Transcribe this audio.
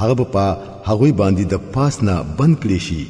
هغه په هغه باندې د پاس نه بند کړی شي